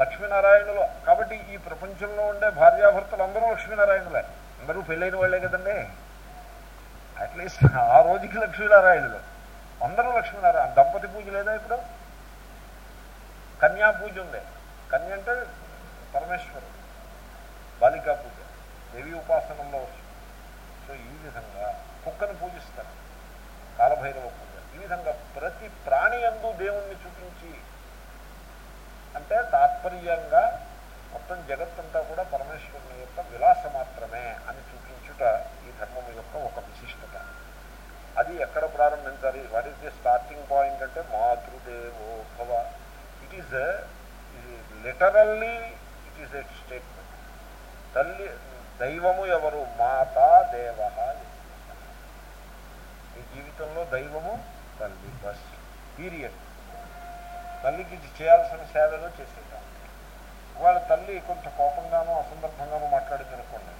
లక్ష్మీనారాయణులు. కాబట్టి ఈ ప్రపంచంలో ఉండే భార్యాభర్తలు అందరూ లక్ష్మీనారాయణులే. అందరూ పెళ్ళైన వాళ్ళే కదండి. అట్లీస్ట్ ఆ రోజుకి లక్ష్మీనారాయణులు. అందరూ లక్ష్మీనారాయణ దంపతి పూజ లేదా ఇప్పుడు? కన్యా పూజ ఉంది. కన్య అంటే పరమేశ్వరుడు. బాలికా పూజ. దేవి ఉపాసనంలో వస్తుంది. సో ఈ విధంగా కుక్కను పూజిస్తారు. కాలభైరవ పూజ. ఈ విధంగా ప్రతి ప్రాణి అందు దేవుణ్ణి చూపించి అంటే తాత్పర్యంగా మొత్తం జగత్తంతా కూడా పరమేశ్వరుని యొక్క విలాస మాత్రమే అని చూపించుట ఈ ధర్మం యొక్క ఒక విశిష్టత. అది ఎక్కడ ప్రారంభించాలి? What is the starting point అంటే మాతృదేవో భవ. It is literally it is a statement తల్లి దైవము ఎవరు? మాతా దేవ ఈ జీవితంలో దైవము తల్లి బస్ పీరియడ్ తల్లికి చేయాల్సిన సేవలో చేసేద్దాం వాళ్ళ తల్లి కొంత కోపంగానూ అసందర్భంగానూ మాట్లాడింది అనుకోండి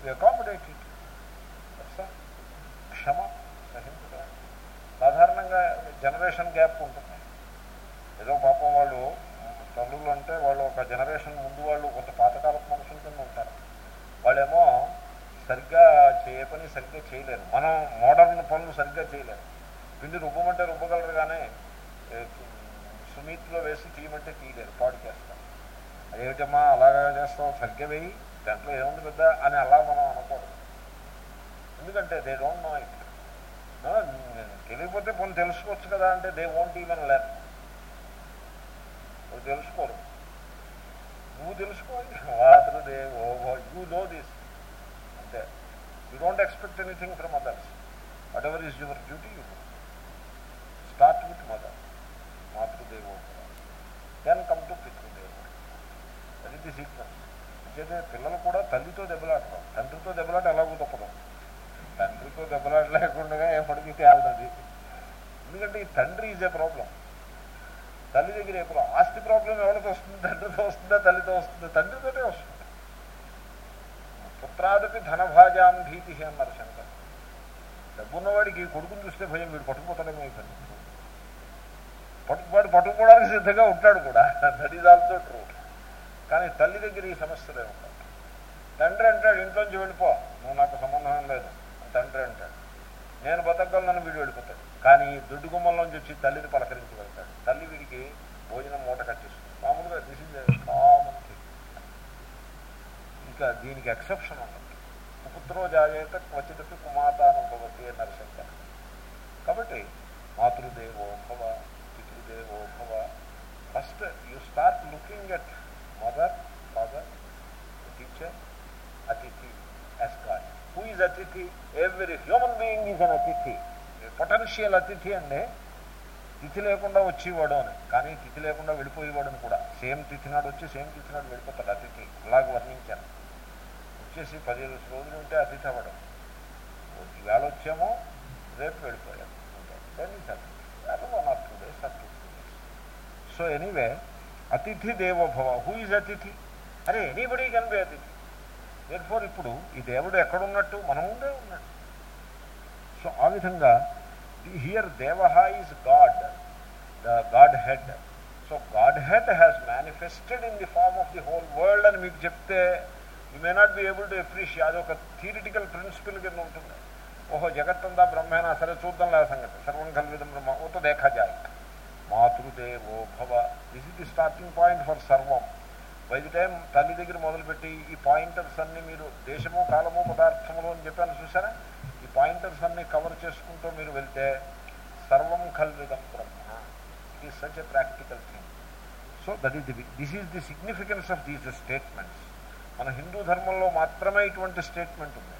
ఇది అకామిడేట్ ఇట్ క్షమ సహించుట సాధారణంగా జనరేషన్ గ్యాప్ ఉంటుంది. ఏదో పాపం వాళ్ళు తల్లులు అంటే వాళ్ళు ఒక జనరేషన్ ముందు వాళ్ళు కొంత పాతకాలపు మనుషుల కింద ఉంటారు. వాళ్ళేమో సరిగ్గా చేయ పని సరిగ్గా చేయలేరు. మనం మోడర్న్ పనులు సరిగ్గా చేయలేరు పిండి రుబ్బమంటే రుబ్బగలరు కానీ సునీతిలో వేసి తీయమంటే తీయలేరు పాడు చేస్తాం. అదేమిటమ్మా అలాగా చేస్తాం సరిగ్గా వేయి. దాంట్లో ఏముంది పెద్ద? అని అలా మనం అనకూడదు. ఎందుకంటే దే డోంట్ నో ఇట్ తెలియకపోతే కొన్ని తెలుసుకోవచ్చు కదా అంటే దే వోంట్ ఈవెన్ లెర్న్ నువ్వు తెలుసుకోరు. నువ్వు తెలుసుకోవాలి what are they owe you know this అంతే you don't expect anything from others whatever is your duty you start with mother Matrudevo then come to పితృదేవుడు అది ది సీక్వెన్స్ అయితే పిల్లలు కూడా తల్లితో దెబ్బలాడతాం తండ్రితో దెబ్బలాట ఎలాగో తప్పదు తండ్రితో దెబ్బలాట లేకుండా ఎప్పటికీ తేలది ఎందుకంటే ఈ తండ్రి ఈజ్ ఏ ప్రాబ్లం తల్లి దగ్గర ఏ ప్రాబ్లం ఆస్తి ప్రాబ్లం ఎవరితో వస్తుంది? తండ్రితో వస్తుందా? తల్లితో వస్తుందా? తండ్రితోటే వస్తుంది. పుత్రాదపి ధనభాజాం భీతి అన్నారు శంకర్ డబ్బున్నవాడికి కొడుకుని చూస్తే భయం వీడు పట్టుకుపోతాడేమో ఈ పని పట్టుకోవడానికి సిద్ధంగా ఉంటాడు కూడా. దట్ ఈజ్ ఆల్సో ట్రూ కానీ తల్లి దగ్గర ఈ సమస్యలే ఉంటాయి. తండ్రి అంటాడు ఇంట్లోంచి వెళ్ళిపో. నువ్వు నాకు సంబంధం లేదు. తండ్రి అంటాడు నేను బతకగలను వీడు వెళ్ళిపోతాడు. కానీ దుడ్డు గుమ్మంలోంచి వచ్చి తల్లిని పలకరించి వెళ్తాడు. తల్లి వీడికి భోజనం మూట కట్టిస్తుంది. మామూలుగా దిస్ ఇస్ కామన్ థింగ్ ఇంకా దీనికి ఎక్సెప్షన్ ఉండదు పుత్రో జాయేత క్వచితపి కుమాతానం భవతి అని శంకర్ కాబట్టి మాతృదేవో భవ పితృదేవో first you start looking at mother father teacher అతిథి as God. Who is అతిథి every human being is an అతిథి పొటెన్షియల్ అతిథి అండి తిథి లేకుండా వచ్చేవాడు అని కానీ తిథి లేకుండా వెళ్ళిపోయేవాడు అని కూడా సేమ్ తిథి నాడు వచ్చి సేమ్ తిథి నాడు వెళ్ళిపోతాడు అతిథి అలాగ వర్ణించాను. వచ్చేసి పదిహేను రోజులు ఉంటే అతిథి అవ్వడం. ఈవేళ వచ్చామో రేపు వెళ్ళిపోయాడు దెన్ ఈజ్ అతిథి one or two days or two so anyway అతిథి దేవోభవ హూ ఈజ్ అతిథి అరే ఎనీబడీ కెన్ బి అతిథి ఫోర్ ఇప్పుడు ఈ దేవుడు ఎక్కడున్నట్టు? మన ముందే ఉన్నట్టు సో ఆ విధంగా here దేవహ is God the Godhead so Godhead has manifested in the form of the whole world అని మీకు చెప్తే you may not be able to appreciate అది ఒక థియరిటికల్ ప్రిన్సిపల్ కింద ఉంటుంది. ఓహో జగత్తంతా బ్రహ్మేనా? సరే చూద్దాం లేదా సంగతి. సర్వం కల్విదం బ్రహ్మ. ఓ తో దేఖా జాయి మాతృదేవో భవ. This is the starting point for సర్వం బై ది టైం తల్లి దగ్గర మొదలుపెట్టి ఈ పాయింటర్స్ అన్ని మీరు దేశము కాలము పదార్థములు అని చెప్పాను చూసారా ఈ పాయింటర్స్ అన్ని కవర్ చేసుకుంటూ మీరు వెళ్తే సర్వం కల్విదం బ్రహ్మ it is such a practical thing so that is the this is the significance of these statements మన హిందూ ధర్మంలో మాత్రమే ఇటువంటి స్టేట్మెంట్ ఉంది.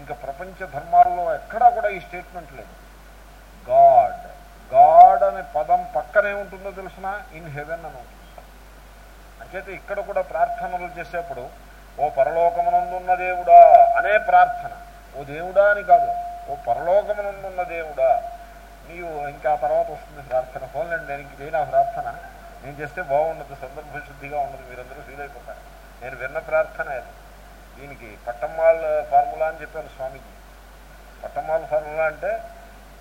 ఇంకా ప్రపంచ ధర్మాల్లో ఎక్కడా కూడా ఈ స్టేట్మెంట్ లేదు. గాడ్ గాడ్ అనే పదం పక్కనే ఉంటుందో తెలిసిన ఇన్ హెవెన్ అని ఉంటుంది. అంచేత ఇక్కడ కూడా ప్రార్థనలు చేసేప్పుడు ఓ పరలోకమునందున్న దేవుడా అనే ప్రార్థన. ఓ దేవుడా అని కాదు. ఓ పరలోకమునందున్న దేవుడా నీవు ఇంకా తర్వాత వస్తుంది ప్రార్థన. పోలండి నేను ఇంక చేయను ప్రార్థన. నేను చేస్తే బాగుండదు సందర్భ శుద్ధిగా ఉండదు మీరందరూ ఫీల్ అయిపోతారు. నేను విన్న ప్రార్థన అది. దీనికి పట్టమ్మాల్ ఫార్ములా అని చెప్పారు స్వామికి పట్టమ్మాల్ ఫార్ములా అంటే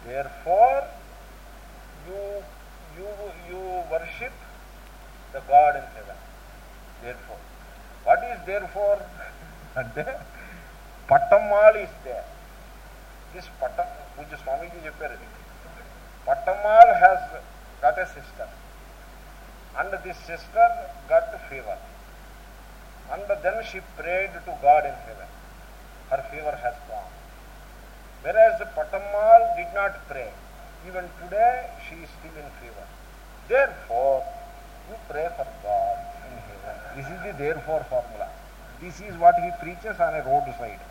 therefore you you you worship the God in heaven therefore what is therefore అంటే పట్టమ్మాళ్ ఈస్ దేర్ దిస్ పట్టం పూజ స్వామీజీ చెప్పారు. ఇది Pattammal has got a sister and this sister got fever and then she prayed to God in heaven her fever has gone whereas Patammal did not pray. Even today, she is still in fever. Therefore, you pray for God in heaven. This is the therefore formula. This is what he preaches on a roadside.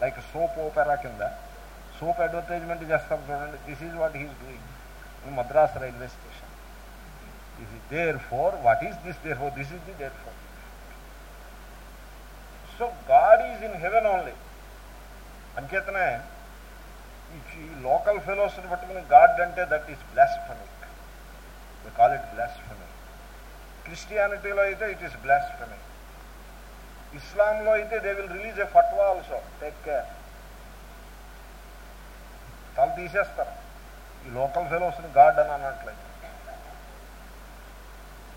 Like soap opera కింద soap advertisement చేస్తారు చూడండి this is what he's doing in Madras railway station this is therefore what is this therefore this the the therefore so God is in heaven only అంచేతనే ఈ local ఫెలోస్ని పట్టుకుని God అంటే that is blasphemic we call it blasphemic క్రిస్టియానిటీలో అయితే it is blasphemic ఇస్లాంలో అయితే they will release a fatwa also take care తల తీసేస్తారు. ఈ లోకల్ ఫెలోస్ని గాడ్ అని అన్నట్లయితే.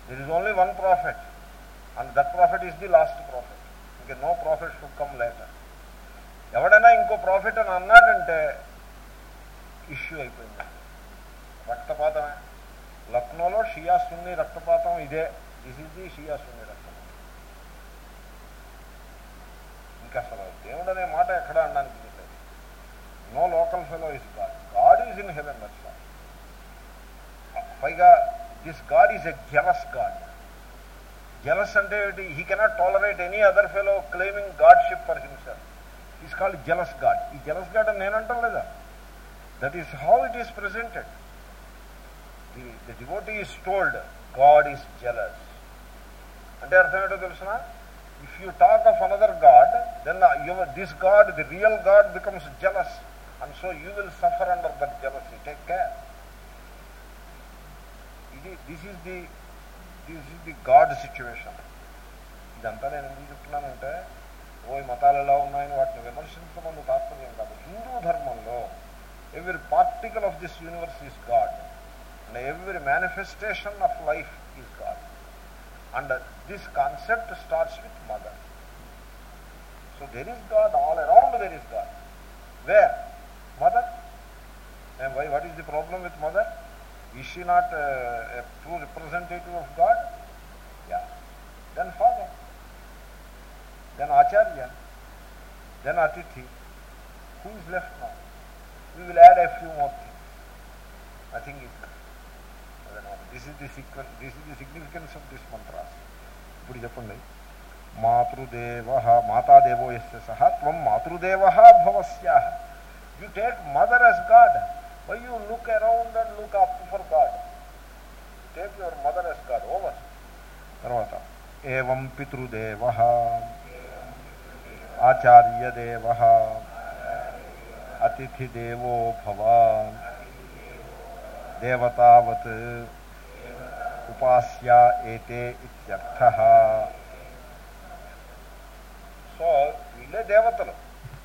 There is only one prophet and that prophet is the last prophet ఇంకా no prophet should come later ఎవడైనా ఇంకో ప్రాఫిట్ అని అన్నాడంటే ఇష్యూ అయిపోయింది రక్తపాతమే లక్నోలో షియా సున్ని రక్తపాతం ఇదే this is the Shia Sunni రక్తపాతం ఇంకా అసలు దేవుడు అనే మాట ఎక్కడ అనడానికి లేదు no local fellow is God God is in heaven that's పైగా this God is a jealous God jealous అంటే he cannot tolerate any other fellow claiming godship for himself is called jealous God ఈ jealous God అని నేను అంటాం లేదా? That is how it is presented the the devotee is told God is jealous అంటే అర్థం ఏంటో తెలుసిన? If you talk of another God then your this God the real God becomes jealous and so you will suffer under that jealousy take care ఇది this is the this is the God situation ఇదంతా నేను ఎందుకు చెప్తున్నానంటే ఓ మతాలు ఎలా ఉన్నాయని వాటిని విమర్శించడం తాత్పర్యం కాదు. హిందూ ధర్మంలో every particle of this universe is God. And every manifestation of life is God. And this concept starts with mother. So there is God, all around there is God. Where? Mother. And why? What is the problem with mother? Is she not uh, a true representative of God? Yeah. Then father. Then acharya. Then atithi. Who is left now? We will add a few more things. Nothing is. This is the sequence, this is the significance of this mantras. ఇప్పుడు చెప్పండి మాతృదేవ మాతాదేవో ఎస్య సహ త్వం మాతృదేవ భవస్య you take mother as God why you look around and look up for God take your mother as God over తర్వాత ఏవం పితృదేవ ఆచార్యదేవ అతిథిదేవో భవ దేవతావత్ ఉపాస్యా ఏతే ఇత్యర్థ సో వీళ్ళే దేవతలు.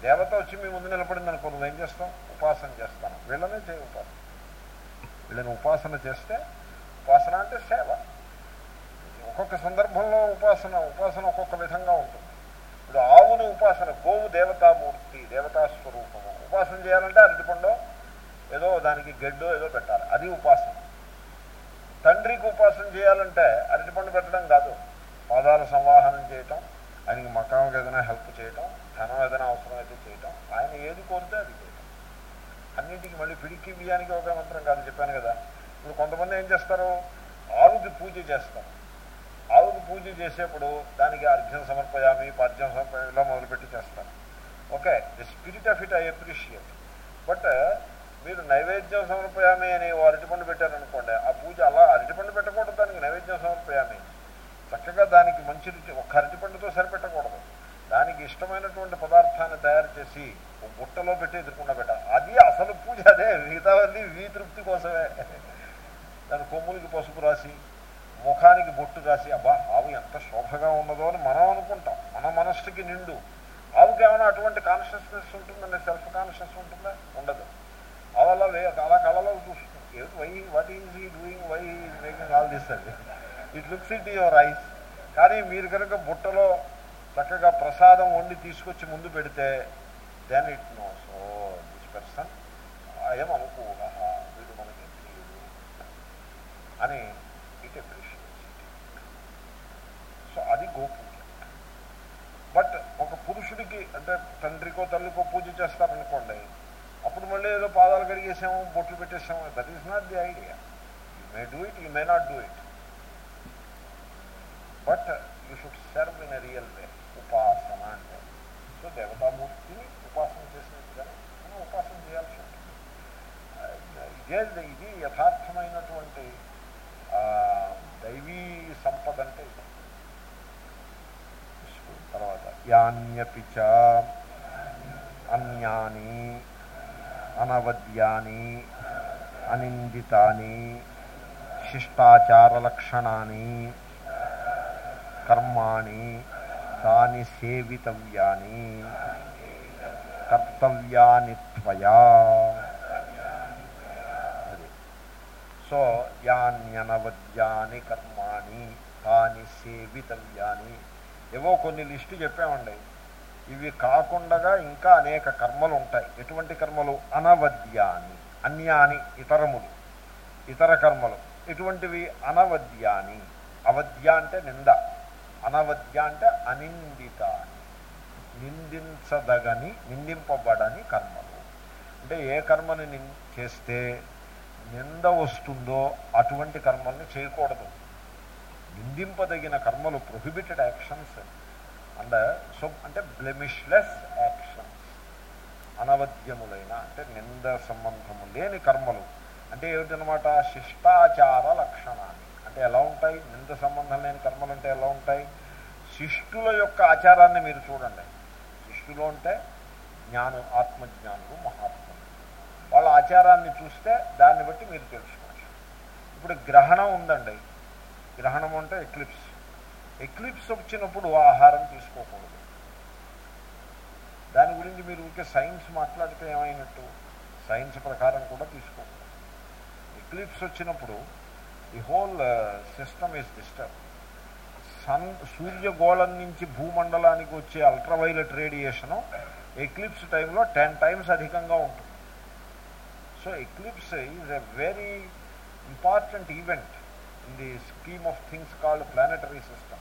దేవత వచ్చి మీ ముందు నిలబడింది అనుకో నువ్వేం చేస్తాం ఉపాసన చేస్తాను. వీళ్ళనే చేయ ఉపాసన వీళ్ళని ఉపాసన చేస్తే ఉపాసన అంటే సేవ. ఒక్కొక్క సందర్భంలో ఉపాసన ఉపాసన ఒక్కొక్క విధంగా ఉంటుంది. ఇప్పుడు ఆవుని ఉపాసన గోవు దేవతామూర్తి దేవతాస్వరూపము. ఉపాసన చేయాలంటే అరటిపండు ఏదో దానికి గెడ్డో ఏదో పెట్టాలి. అది ఉపాసన. తండ్రికి ఉపాసన చేయాలంటే అరటిపండు పెట్టడం కాదు. పాదాల సంవాహనం చేయటం ఆయనకి మకాంకి ఏదైనా హెల్ప్ చేయటం ధనం ఏదైనా అవసరమైతే చేయటం ఆయన ఏది కోరితే అది చేయటం. అన్నింటికి మళ్ళీ పిడికి బియ్యానికి ఒక మంత్రం కాదు చెప్పాను కదా. ఇప్పుడు కొంతమంది ఏం చేస్తారు? ఆవుకి పూజ చేస్తారు. ఆవుకి పూజ చేసేప్పుడు దానికి అర్ఘ్యం సమర్పయామి పాద్యం సమర్పయామి ఇలా మొదలుపెట్టి చేస్తారు. Okay the spirit of it I appreciate but మీరు నైవేద్యం సమర్పయామి అని ఓ అరటిపండు పెట్టారనుకోండి ఆ పూజ అలా అరటిపండు పెట్టకూడదు దానికి నైవేద్యం సమర్పయామి. చక్కగా దానికి మంచి రుచి ఒక్క అరటిపండుతో సరిపెట్టకూడదు. దానికి ఇష్టమైనటువంటి పదార్థాన్ని తయారు చేసి ఒక బుట్టలో పెట్టి ఎదుర్కొండ పెట్టాలి అది అసలు పూజ అదే మిగతావన్నీ వీ తృప్తి కోసమే. దాని కొమ్ములకి పసుపు రాసి ముఖానికి బొట్టు రాసి అబ్బా ఆవు ఎంత శోభగా ఉన్నదో అని మనం అనుకుంటాం. మన మనస్సుకి నిండు. ఏమైనా అటువంటి కాన్షియస్నెస్ ఉంటుందండి? సెల్ఫ్ కాన్షియస్ ఉంటుందా? ఉండదు. ఆవు అలా అలా కళలో చూస్తుంది ఏమిటి why what is he doing why is making all this అండి it looks it your eyes కానీ మీరు కనుక బుట్టలో చక్కగా ప్రసాదం వండి తీసుకొచ్చి ముందు పెడితే then it no so this person అయం అనుకూల వీడు మనకి అని ఇట్ అప్రిషియేట్స్ సో అది గోపూజ బట్ ఒక పురుషుడికి అంటే తండ్రికో తల్లికో పూజ చేస్తారనుకోండి అప్పుడు మళ్ళీ ఏదో పాదాలు కడిగేసాము బొట్లు పెట్టేసాము that is not the idea you may do it you may not do it but you should serve in a real way ఉపాసన అంటే సో దేవతామూర్తిని ఉపాసన చేసినట్టుగానే మనం ఉపాసన చేయాల్సి ఉంటుంది ఇదే ఇది యథార్థమైనటువంటి దైవీ సంపద అంటే ఇది తర్వాత యాన్యపి చ అన్యాని అనవద్యాని అనిందితాని శిష్టాచారలక్షణాన్ని కర్మాణి తాని సేవితవ్యాని కర్తవ్యాని త్వయా సో యాన్యనవద్యాని కర్మాణి తాని సేవితవ్యాని ఏవో కొన్ని లిస్టు చెప్పామండి. ఇవి కాకుండా ఇంకా అనేక కర్మలు ఉంటాయి ఎటువంటి కర్మలు? అనవద్యాని అన్యాని ఇతరములు. ఇతర కర్మలు. ఇటువంటివి అనవద్యాని. అవద్య అంటే నింద. అనవద్య అంటే అనిందిత నిందించదగని నిందింపబడని కర్మలు. అంటే ఏ కర్మని చేస్తే నింద వస్తుందో అటువంటి కర్మల్ని చేయకూడదు. నిందింపదగిన కర్మలు ప్రొహిబిటెడ్ యాక్షన్స్ అండ్ సో అంటే బ్లెమిష్లెస్ యాక్షన్స్ అనవద్యములైన అంటే నింద సంబంధము లేని కర్మలు. అంటే ఏమిటనమాట శిష్టాచార లక్షణాన్ని అంటే ఎలా ఉంటాయి? నింద సంబంధం లేని కర్మలు అంటే ఎలా ఉంటాయి? శిష్టుల యొక్క ఆచారాన్ని మీరు చూడండి. శిష్టులు అంటే జ్ఞానం ఆత్మజ్ఞానులు మహాత్ములు. వాళ్ళ ఆచారాన్ని చూస్తే దాన్ని బట్టి మీరు తెలుసుకోవచ్చు. ఇప్పుడు గ్రహణం ఉందండి. గ్రహణం అంటే ఎక్లిప్స్. ఎక్లిప్స్ వచ్చినప్పుడు ఆహారం తీసుకోకూడదు. దాని గురించి మీరు ఊరికే సైన్స్ మాట్లాడితే ఏమైనట్టు? సైన్స్ ప్రకారం కూడా తీసుకోకూడదు. ఎక్లిప్స్ వచ్చినప్పుడు the whole system is disturb. Sun సూర్యగోళం నుంచి భూమండలానికి వచ్చే అల్ట్రావైలెట్ రేడియేషను ఎక్లిప్స్ టైంలో టెన్ టైమ్స్ అధికంగా ఉంటుంది. So eclipse is a very important event. In the scheme of things called planetary system.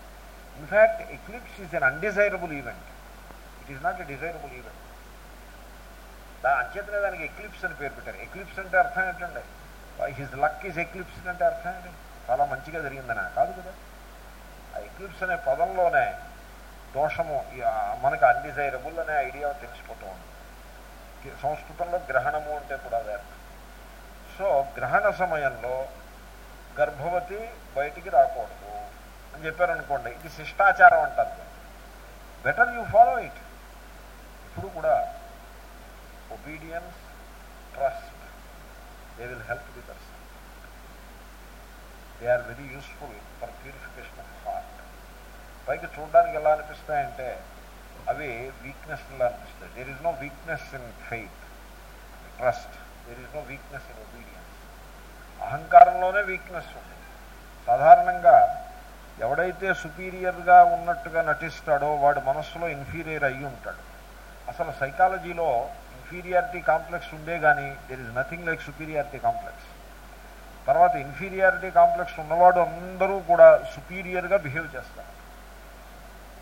In fact, eclipse is an undesirable event. It is not a desirable event. దా అంచేతనే దానికి eclipse అని పేరు పెట్టారు. Eclipse అంటే అర్థం ఏంటండి? హిజ్ లక్ ఈజ్ ఎక్లిప్స్ అంటే అర్థం ఏంటి? చాలా మంచిగా జరిగిందనా. కాదు కదా? ఆ ఎక్లిప్స్ అనే పదంలోనే దోషము మనకు అన్డిజైరబుల్ అనే ఐడియా తెలిసిపోతూ ఉంది. సంస్కృతంలో గ్రహణము అంటే కూడా అదే సో గ్రహణ సమయంలో గర్భవతి బయటికి రాకూడదు అని చెప్పారనుకోండి ఇది శిష్టాచారం అంటారు. బెటర్ యూ ఫాలో ఇట్ ఇప్పుడు కూడా obedience trust they will help the person they are very useful for purification of heart పైకి చూడడానికి ఎలా అనిపిస్తాయంటే అవి వీక్నెస్లా అనిపిస్తాయి. There is no weakness in faith trust there is no weakness in obedience అహంకారంలోనే weakness ఉంది. సాధారణంగా ఎవడైతే సుపీరియర్గా ఉన్నట్టుగా నటిస్తాడో వాడు మనస్సులో ఇన్ఫీరియర్ అయ్యి ఉంటాడు. అసలు సైకాలజీలో ఇన్ఫీరియారిటీ కాంప్లెక్స్ ఉండే కానీ there is nothing like superiority complex తర్వాత ఇన్ఫీరియారిటీ కాంప్లెక్స్ ఉన్నవాడు అందరూ కూడా సుపీరియర్గా బిహేవ్ చేస్తారు.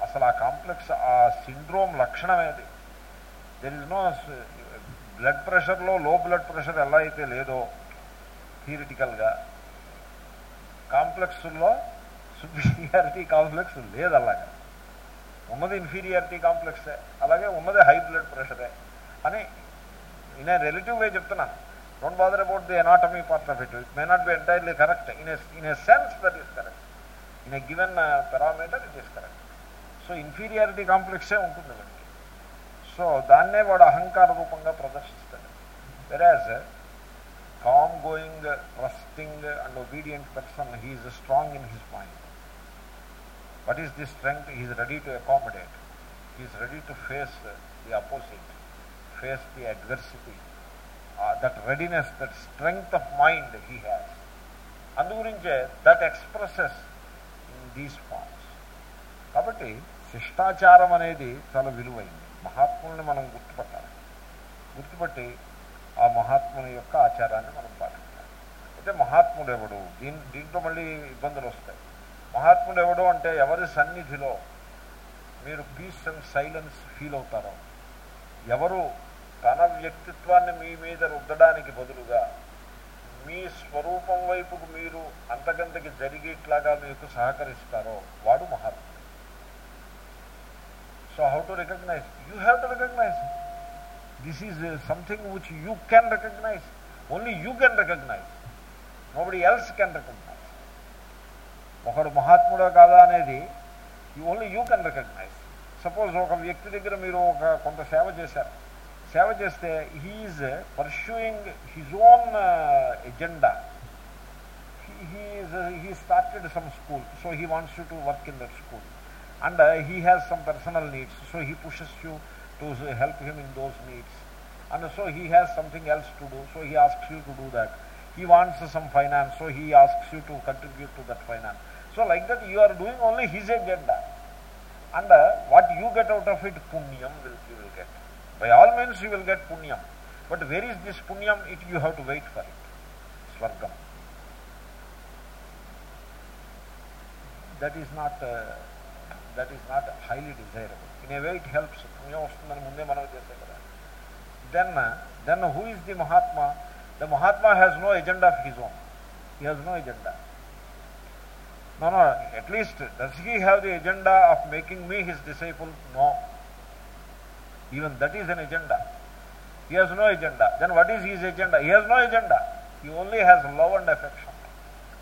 అసలు ఆ కాంప్లెక్స్ ఆ సిండ్రోమ్ లక్షణమేది దెర్ ఇస్ నో బ్లడ్ ప్రెషర్లో లో బ్లడ్ ప్రెషర్ ఎలా అయితే లేదో థియరిటికల్గా కాంప్లెక్స్లో సుపీరియారిటీ కాంప్లెక్స్ లేదు అలాగా. ఉన్నది ఇన్ఫీరియారిటీ కాంప్లెక్సే అలాగే ఉన్నది హై బ్లడ్ ప్రెషరే అని ఇన్ ఏ రిలేటివ్ వే చెప్తున్నాను. Don't bother about the anatomy part of it it may not be entirely correct in in a sense that is correct in a given parameter it is correct so inferiority కాంప్లెక్సే ఉంటుంది వాడికి so దాన్నే వాడు అహంకార రూపంగా ప్రదర్శిస్తాడు. వెరాజ్ calm going, trusting and obedient person, he is strong in his mind. What is this strength? He is ready to accommodate. He is ready to face the opposite, face the adversity. Uh, that readiness, that strength of mind he has. అందుగురించే that expresses in these forms కాబట్టి శిష్టాచారం అనేది చాలా విలువైంది మహాత్ముల్ని మనం గుర్తుపట్టాలి గుర్తుపట్టి ఆ మహాత్ముని యొక్క ఆచారాన్ని మనం పాటిస్తాం అయితే మహాత్ముడు ఎవడు దీని దీంట్లో మళ్ళీ ఇబ్బందులు వస్తాయి. మహాత్ముడు ఎవడు అంటే ఎవరి సన్నిధిలో మీరు పీస్ అండ్ సైలెన్స్ ఫీల్ అవుతారో ఎవరు తన వ్యక్తిత్వాన్ని మీ మీద రుద్దడానికి బదులుగా మీ స్వరూపం వైపుకు మీరు అంతకంతకి జరిగేట్లాగా మీకు సహకరిస్తారో వాడు మహాత్ముడు. So how to recognize you have to recognize this is something which you can recognize only you can recognize nobody else can recognize ఒకడు మహాత్ముడా కాదా అనేది only you can recognize suppose ఒక వ్యక్తి దగ్గర మీరు ఒక కొంత సేవ చేశారు. సేవ చేస్తే he is pursuing his own agenda he started some school so he wants you to work in that school and he has some personal needs so he pushes you to help him in those needs. And so he has something else to do, so he asks you to do that. He wants some finance, so he asks you to contribute to that finance. So like that you are doing only his agenda. And uh, what you get out of it, punyam will, you will get. By all means you will get punyam. But where is this punyam? It you have to wait for it. Swargam. That is not... Uh, that is not highly desirable. In a way it helps. పుణ్యం వస్తుందని ముందే మనం చేసే కదా then then who is the Mahatma The Mahatma has no agenda of his own. He has no agenda. No, no, at least does he have the agenda of making me his disciple? No. Even that is an agenda. He has no agenda. Then what is his agenda? He has no agenda. He only has love and affection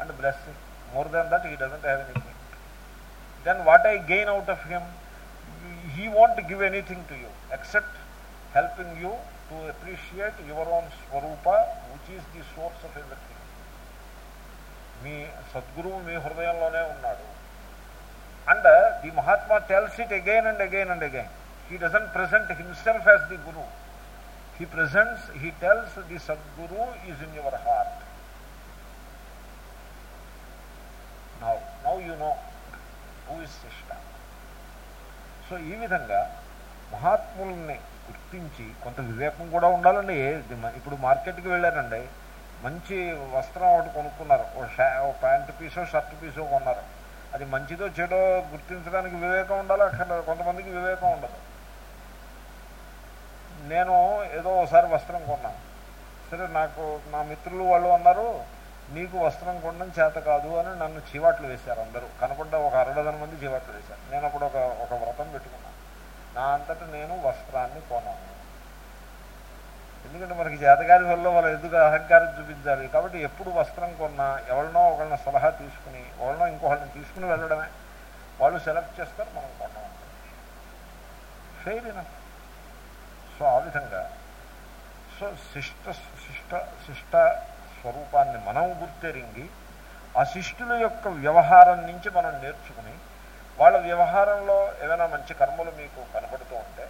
and blessing. More than that, he doesn't have anything. Then what I gain out of him? He won't give anything to you except helping you to appreciate your own swarupa which is the source of everything మీ సద్గురువు మీ హృదయంలోనే ఉన్నాడు. And the Mahatma tells it again and again and again he doesn't present himself as the guru he presents he tells the sadguru is in your heart now now you know who is so ఈ విధంగా మహాత్ముల్ని గుర్తించి కొంత వివేకం కూడా ఉండాలండి. ఇప్పుడు మార్కెట్కి వెళ్ళారండి. మంచి వస్త్రం ఒకటి కొనుక్కున్నారు. ఓ షా ఓ ప్యాంటు పీసో షర్ట్ పీసో కొన్నారు. అది మంచిదో చెడో గుర్తించడానికి వివేకం ఉండాలి. అక్కడ కొంతమందికి వివేకం ఉండదు. నేను ఏదో ఒకసారి వస్త్రం కొన్నాను. సరే నాకు నా మిత్రులు వాళ్ళు అన్నారు నీకు వస్త్రం కొనడం చేత కాదు అని నన్ను చీవాట్లు వేశారు అందరూ. కనపడ్డ ఒక అరడదన మంది చీవాట్లు వేశారు. నేను అప్పుడు ఒక ఒక వ్రతం పెట్టుకున్నాను. నా అంతటా నేను వస్త్రాన్ని కొనాను ఎందుకంటే మనకి చేతగారి వల్ల వాళ్ళు ఎందుకు అహంకారం చూపించాలి. కాబట్టి ఎప్పుడు వస్త్రం కొన్నా ఎవరినో ఒకళ్ళని సలహా తీసుకుని ఎవరినో ఇంకొకళ్ళని తీసుకుని వెళ్ళడమే. వాళ్ళు సెలెక్ట్ చేస్తారు మనం కొన్నాం ఫెయిల్ సో ఆ విధంగా. సో శిష్ట శిష్ట శిష్ట స్వరూపాన్ని మనం గుర్తెరింగి ఆ శిష్టుల యొక్క వ్యవహారం నుంచి మనం నేర్చుకుని వాళ్ళ వ్యవహారంలో ఏదైనా మంచి కర్మలు మీకు కనపడుతూ ఉంటే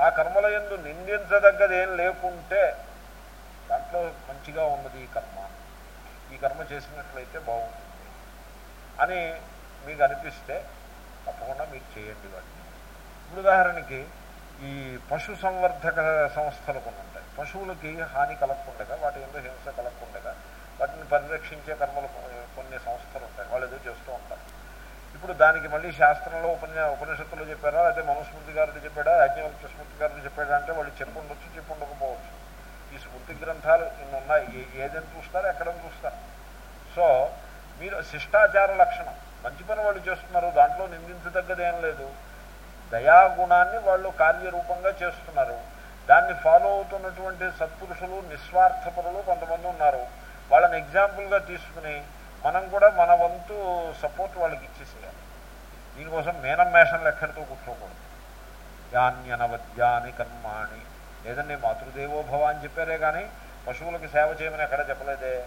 ఆ కర్మల ఎందు నిందించదగ్గది ఏం లేకుంటే దాంట్లో మంచిగా ఉన్నది ఈ కర్మ. ఈ కర్మ చేసినట్లయితే బాగుంటుంది అని మీకు అనిపిస్తే తప్పకుండా మీరు చేయండి వాటిని. ఇప్పుడు ఉదాహరణకి ఈ పశు సంవర్ధక సంస్థలు పశువులకి హాని కలగకుండగా వాటి ఏదో హింస కలగకుండగా వాటిని పరిరక్షించే కర్మలు కొన్ని సంస్థలు ఉంటాయి. వాళ్ళు ఏదో చేస్తూ ఉంటారు. ఇప్పుడు దానికి మళ్ళీ శాస్త్రంలో ఉపన్యా ఉపనిషత్తులు చెప్పారా? అయితే మనుస్మృతి గారు చెప్పాడా? యాజ్ఞవల్క్య స్మృతి గారు చెప్పాడా అంటే వాళ్ళు చెప్పుండొచ్చు చెప్పుండకపోవచ్చు. ఈ స్మృతి గ్రంథాలు ఇన్ని ఉన్నాయి. ఏదని చూస్తారు ఎక్కడని చూస్తారు? సో మీరు శిష్టాచార లక్షణం. మంచి పని వాళ్ళు చేస్తున్నారు దాంట్లో నిందించదగ్గదేం లేదు. దయాగుణాన్ని వాళ్ళు కార్యరూపంగా చేస్తున్నారు. దాన్ని ఫాలో అవుతున్నటువంటి సత్పురుషులు నిస్వార్థపరులు కొంతమంది ఉన్నారు. వాళ్ళని ఎగ్జాంపుల్గా తీసుకుని మనం కూడా మన వంతు సపోర్ట్ వాళ్ళకి ఇచ్చేసేయాలి. దీనికోసం మేనం మేషం లెక్కడితో కూర్చోకూడదు. యాన్యనవద్యాని కర్మాణి. లేదండి మాతృదేవో భవ అని చెప్పారే కానీ పశువులకు సేవ చేయమని ఎక్కడ చెప్పలేదే?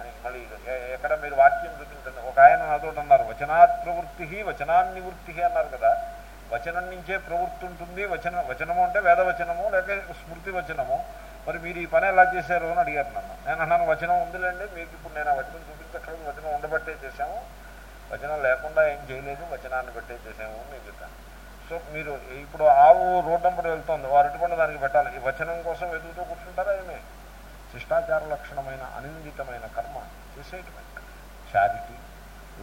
అని మళ్ళీ ఎక్కడ మీరు వాక్యం చూపించండి. ఒక ఆయన నాతో అన్నారు వచనాత్ ప్రవృత్తి వచనాన్ని వృత్తి అన్నారు కదా. వచనం నుంచే ప్రవృత్తి ఉంటుంది. వచన వచనము అంటే వేదవచనము లేక స్మృతి వచనము. మరి మీరు ఈ పని ఎలా చేశారు అని అడిగారు నన్ను. నేను అన్నాను వచనం ఉందిలేండి మీకు ఇప్పుడు నేను ఆ వచనం చూపించట్లేదు వచనం ఉండబట్టే చేశాము. వచనం లేకుండా ఏం చేయలేదు వచనాన్ని పెట్టే చేసాము మీకు చెప్పాను. సో మీరు ఇప్పుడు ఆవు రోడ్డంపడి వెళ్తుంది వారు అటువంటి దానికి పెట్టాలి? ఈ వచనం కోసం వెతుకుతూ కూర్చుంటారా ఏమి? శిష్టాచార లక్షణమైన అనిందితమైన కర్మ చేసేటువంటి చారిటీ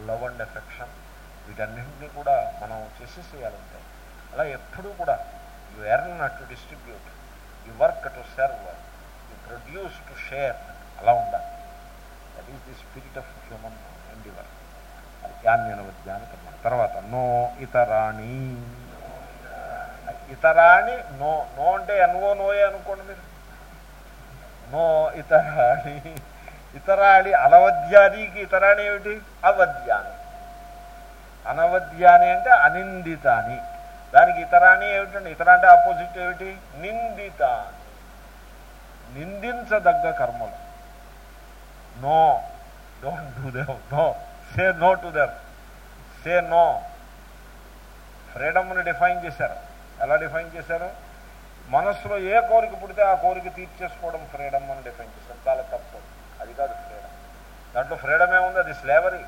లవ్ అండ్ ఎఫెక్షన్ వీటన్నింటినీ కూడా మనం చేసేసేయాలంటే అలా ఎప్పుడూ కూడా you earn to distribute you work to serve you produce to share అలా ఉండాలి. That is the spirit of human endeavour యాన్యనవద్యాన్ని తర్వాత నో ఇతరాణి. ఇతరాణి నో నో అంటే ఎన్వో నోయే అనుకోండి మీరు. నో ఇతరాణి. ఇతరాళి అనవద్యానికి ఇతరాణి ఏమిటి? అవద్యాని అనవద్యాని అంటే అనిందితాని. దానికి ఇతరాని ఏమిటండి? ఇతర అంటే ఆపోజిట్ ఏమిటి? నిందిత నిందించదగ్గ కర్మలు. No. Don't do them no. Say no to them say no ఫ్రీడమ్ని define చేశారు. ఎలా డిఫైన్ చేశారు? మనస్సులో ఏ కోరిక పుడితే ఆ కోరిక తీర్చేసుకోవడం ఫ్రీడమ్ అని డిఫైన్ చేశారు. చాలా తప్పు. అది కాదు ఫ్రీడమ్ దాంట్లో ఫ్రీడమ్ ఏముంది? అది slavery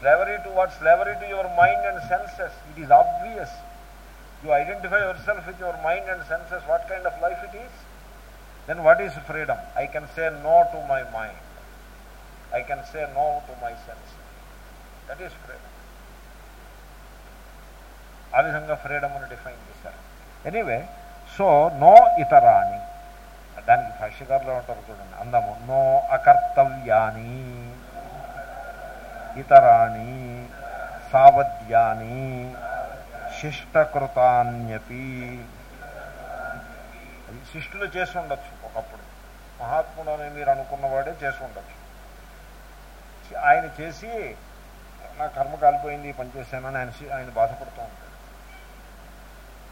slavery to what slavery to your mind and senses it is obvious you identify yourself with your mind and senses what kind of life it is then what is freedom I can say no to my mind I can say no to my sense that is freedom ఆ విధంగా freedom అని define చేశారు anyway so no ఇతరాని దానికి భాష్యకారులు ఉంటారు చూడండి అందము నో అకర్తవ్యాని ఇతరాని సావద్యాని శిష్టకృతాన్యపి. అది శిష్టులు చేసి ఉండొచ్చు ఒకప్పుడు. మహాత్ముడు అని మీరు అనుకున్నవాడే చేసి ఉండొచ్చు. ఆయన చేసి నా కర్మ కాలిపోయింది ఈ ఆయన ఆయన బాధపడుతూ ఉంటాడు.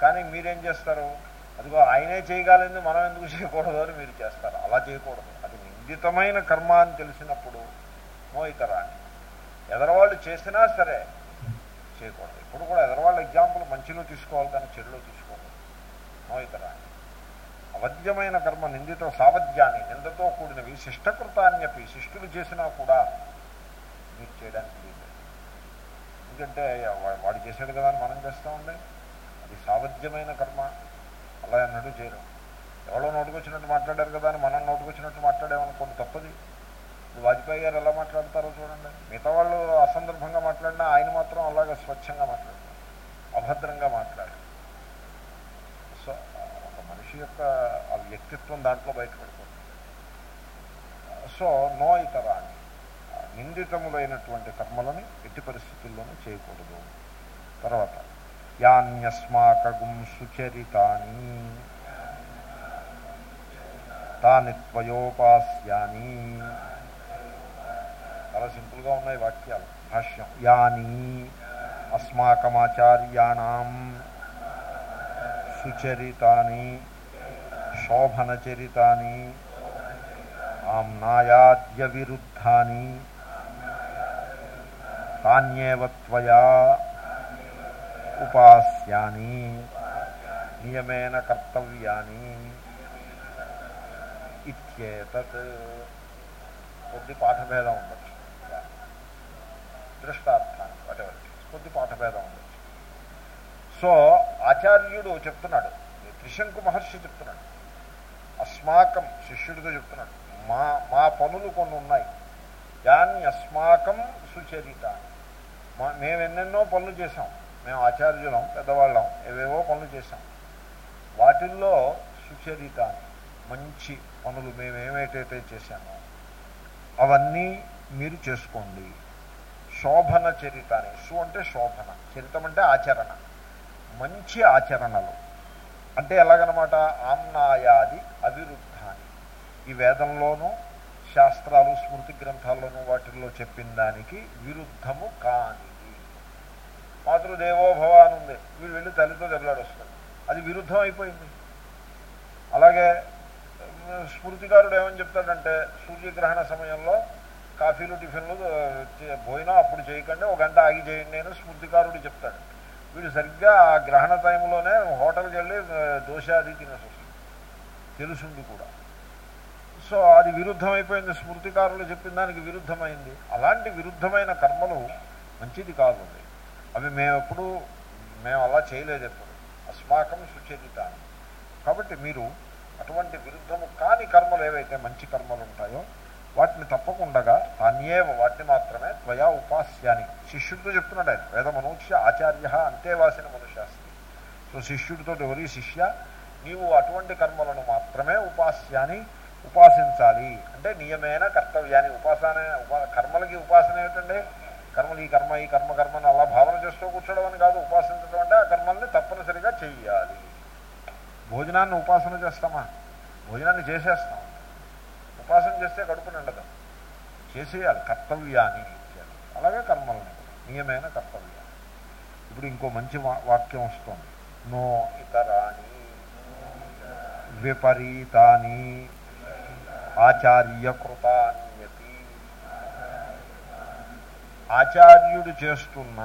కానీ మీరేం చేస్తారు? అదిగో ఆయనే చేయగలని మనం ఎందుకు చేయకూడదు అని మీరు చేస్తారు. అలా చేయకూడదు. అది నిందితమైన కర్మ అని తెలిసినప్పుడు నో ఇతరాన్ని ఎదరవాళ్ళు చేసినా సరే చేయకూడదు. ఇప్పుడు కూడా ఎదరవాళ్ళ ఎగ్జాంపుల్ మంచిలో తీసుకోవాలి కానీ చెడులో తీసుకోకూడదు. నో ఇతర అవధ్యమైన కర్మ నిందితో సావధ్యాన్ని నిందతో కూడినవి శిష్టకృతాన్యపి శిష్టులు చేసినా కూడా మీరు చేయడానికి లేదు. ఎందుకంటే వాడు చేశాడు కదా అని మనం చేస్తామండి అది సావధ్యమైన కర్మ. అలా అన్నట్టు చేయడం ఎవరో నోటుకొచ్చినట్టు మాట్లాడారు కదా అని మనం నోటుకొచ్చినట్టు మాట్లాడేమనుకోండి తప్పది. వాజ్పేయి గారు ఎలా మాట్లాడతారో చూడండి. మిగతా వాళ్ళు అసందర్భంగా మాట్లాడినా ఆయన మాత్రం అలాగే స్వచ్ఛంగా మాట్లాడతారు. అభద్రంగా మాట్లాడారు సో ఒక మనిషి యొక్క ఆ వ్యక్తిత్వం దాంట్లో బయటపడుతుంది సో నో ఇతర అని. నిందితములైనటువంటి కర్మలని ఎట్టి పరిస్థితుల్లోనూ చేయకూడదు. తర్వాత యాన్యస్మాకగుం సుచరితాని. తాని త్వయోపాస్యాని. చాలా సింపుల్గా ఉన్నాయి వాక్యాలు భాష్యం యాని అస్మాకమాచార్యాణం సుచరితాని శోభనచరితాని ఆమ్నాయాద్య విరుద్ధాని తాన్యేవ త్వయా ఉపాస్యాని నియమేన కర్తవ్యాని ఇత్యేతత్ కొద్ది పాఠభేదం ఉండొచ్చు దృష్టార్థాన్ని వాటెవర్ కొద్ది పాఠభేదం ఉండొచ్చు సో ఆచార్యుడు చెప్తున్నాడు త్రిశంకు మహర్షి చెప్తున్నాడు అస్మాకం శిష్యుడితో చెప్తున్నాడు మా మా పనులు కొన్ని ఉన్నాయి దాన్ని అస్మాకం సుచరిత. మా మేము ఎన్నెన్నో పనులు చేసాం మేము ఆచార్యులం పెద్దవాళ్ళం ఏవేవో పనులు చేసాం వాటిల్లో సుచరిత మంచి పనులు మేము చేశామో అవన్నీ మీరు చేసుకోండి. శోభన చరిత అని సు అంటే శోభన. చరితం అంటే ఆచరణ. మంచి ఆచరణలు. అంటే ఎలాగనమాట? ఆమ్నాయాది అవిరుద్ధాన్ని. ఈ వేదంలోనూ శాస్త్రాలు స్మృతి గ్రంథాల్లోనూ వాటిల్లో చెప్పిన దానికి విరుద్ధము కానిది. మాతృదేవోభవ అని ఉంది వీడు వెళ్ళి తల్లితో దెబ్బలాడొస్తాడు. అది విరుద్ధం అయిపోయింది. అలాగే స్మృతికారుడు ఏమని చెప్తాడంటే సూర్యగ్రహణ సమయంలో కాఫీలు టిఫిన్లు భోజనం అప్పుడు చేయకండి ఒక గంట ఆగి చేయండి అని స్మృతికారుడు చెప్తాడు. వీడు సరిగ్గా ఆ గ్రహణ టైంలోనే హోటల్కి వెళ్ళి దోశ అది తినేసి వస్తుంది తెలుసుంది కూడా. సో అది విరుద్ధమైపోయింది స్మృతికారులు చెప్పిన దానికి విరుద్ధమైంది. అలాంటి విరుద్ధమైన కర్మలు మంచిది కాదు అవి మేమెప్పుడు మేము అలా చేయలేదు ఎప్పుడు. అస్మాకం సుచరిత. కాబట్టి మీరు అటువంటి విరుద్ధము కాని కర్మలు ఏవైతే మంచి కర్మలు ఉంటాయో వాటిని తప్పకుండా తాన్యేవ వాటిని మాత్రమే త్వయా ఉపాస్యాని. శిష్యుడితో చెప్తున్నాడు ఆయన. వేదమనూచ్య ఆచార్య అంతేవాసిన మనుశాస్త్రి సో శిష్యుడితో ఎవరి శిష్య? నీవు అటువంటి కర్మలను మాత్రమే ఉపాస్యాన్ని ఉపాసించాలి. అంటే నియమైన కర్తవ్యాన్ని ఉపాసన ఉపా కర్మలకి ఉపాసన ఏమిటండి? కర్మలు ఈ కర్మ ఈ కర్మ కర్మను అలా భావన చేస్తూ కూర్చోవడం అని కాదు. ఉపాసించడం అంటే ఆ కర్మల్ని తప్పనిసరిగా చెయ్యాలి. భోజనాన్ని ఉపాసన చేస్తామా? భోజనాన్ని చేసేస్తాం. ఉపాసన చేస్తే కడుపు నిండదు చేసేయాలి. కర్తవ్యాన్ని ఇచ్చారు అలాగే కర్మల్ని నియమైన కర్తవ్యాన్ని ఇప్పుడు ఇంకో మంచి వాక్యం వస్తుంది. నో ఇతరాని విపరీతాని ఆచార్యకృతాన్యతి. ఆచార్యుడు చేస్తున్న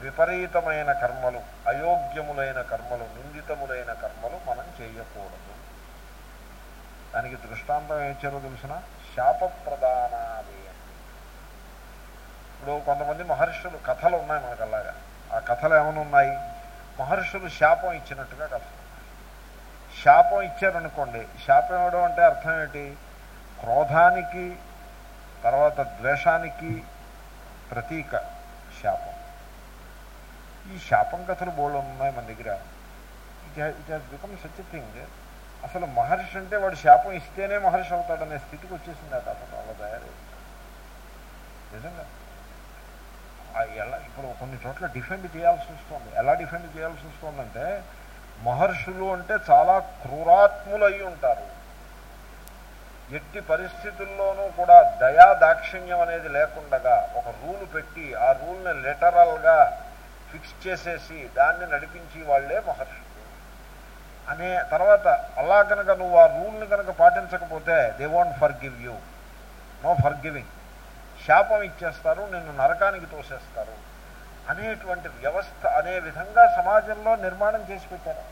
విపరీతమైన కర్మలు అయోగ్యములైన కర్మలు నిందితములైన కర్మలు మనం చేయకూడదు. దానికి దృష్టాంతం ఏమిచ్చారో తెలిసిన? శాప ప్రధానాది ఇప్పుడు కొంతమంది మహర్షులు కథలు ఉన్నాయి మనకు అలాగా ఆ కథలు ఏమైనా ఉన్నాయి? మహర్షులు శాపం ఇచ్చినట్టుగా కథలు శాపం ఇచ్చారనుకోండి శాపం ఇవ్వడం అంటే అర్థం ఏంటి? క్రోధానికి తర్వాత ద్వేషానికి ప్రతీక శాపం. ఈ శాపం కథలు బోళ్ళు ఉన్నాయి మన దగ్గర. It it has become such thing అసలు మహర్షి అంటే వాడు శాపం ఇస్తేనే మహర్షి అవుతాడనే స్థితికి వచ్చేసింది ఆ కథ అలా తయారైంది నిజంగా. ఎలా ఇప్పుడు కొన్ని చోట్ల డిఫెండ్ చేయాల్సి వస్తుంది. ఎలా డిఫెండ్ చేయాల్సి వస్తుందంటే మహర్షులు అంటే చాలా క్రూరాత్ములు అయి ఉంటారు. ఎట్టి పరిస్థితుల్లోనూ కూడా దయా దాక్షిణ్యం అనేది లేకుండగా ఒక రూల్ పెట్టి ఆ రూల్ని లిటరల్గా ఫిక్స్ చేసేసి దాన్ని నడిపించి వాళ్ళే మహర్షులు. అనే తర్వాత అలా కనుక నువ్వు ఆ రూల్ని కనుక పాటించకపోతే they want for give you no for giving శాపం ఇచ్చేస్తారు నిన్ను నరకానికి తోసేస్తారు. అనేటువంటి వ్యవస్థ అనే విధంగా సమాజంలో నిర్మాణం చేసి పెట్టారు.